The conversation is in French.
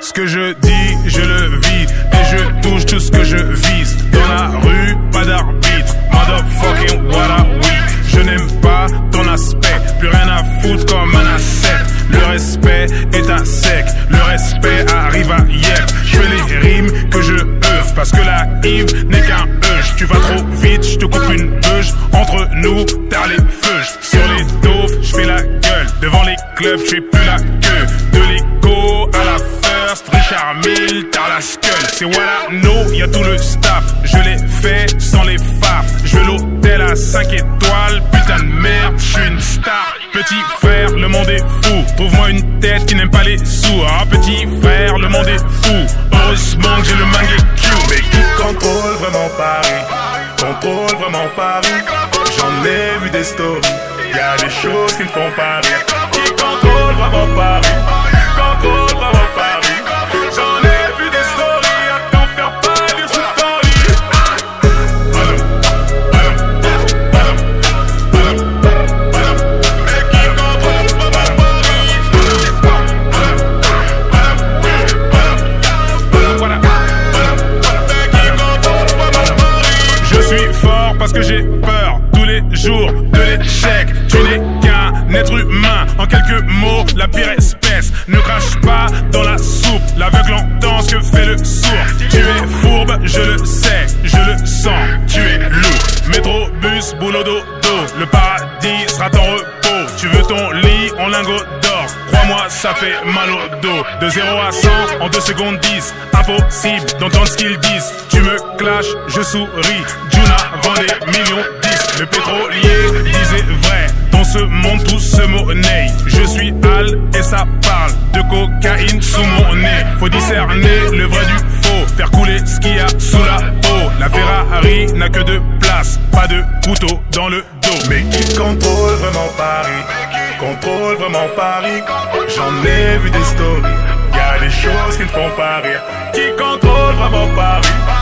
Ce que je dis, je le vis. Et je touche tout ce que je vise. Dans la rue, pas d'arbitre. Motherfucking what a week. Je n'aime pas ton aspect. Plus rien à foutre comme un asset. Le respect est à sec. Le respect arrive à hier. Je fais les rimes que je œuvre. Parce que la Yves n'est qu'un euge. Tu vas trop vite, je te coupe une beuge. Entre nous, t'as les feux. Sur les dauphs, je fais la gueule. Devant les clubs, je fais Richard Mille. C'est I know, y a tout le staff. Je l'ai fait sans les faf. Je l'hôtel à 5 étoiles. Putain de merde, je suis une star. Petit frère, le monde est fou. Trouve-moi une tête qui n'aime pas les sous. Ah, petit frère, le monde est fou. Heureusement que j'ai le mangue Q. Mais qui contrôle vraiment Paris? Contrôle vraiment Paris J'en ai vu des stories Y a des choses qui me font pas rire Qui contrôle vraiment jours de l'échec. Tu n'es qu'un être humain, en quelques mots, la pire espèce. Ne crache pas dans la soupe, l'aveugle entend ce que fait le sourd? Tu es fourbe, je le sais, je le sens, tu es lourd. Métro, bus, boulot, dodo, le paradis sera ton repos. Tu veux ton lit en lingot d'or, crois-moi, ça fait mal au dos. De 0 à 100 en 2 secondes 10, impossible d'entendre ce qu'ils disent. Tu me clashes, je souris. Juna vend des millions. Le pétrolier disait vrai. Dans ce monde, tout se monnaie. Je suis Al et ça parle de cocaïne sous mon nez. Faut discerner le vrai du faux. Faire couler ce qu'il y a sous la peau. La Ferrari n'a que deux places, pas de couteau dans le dos. Mais qui contrôle vraiment Paris? Contrôle vraiment Paris? J'en ai vu des stories Y a des choses qui ne font pas rire Qui contrôle vraiment Paris Contrôle vraiment Paris?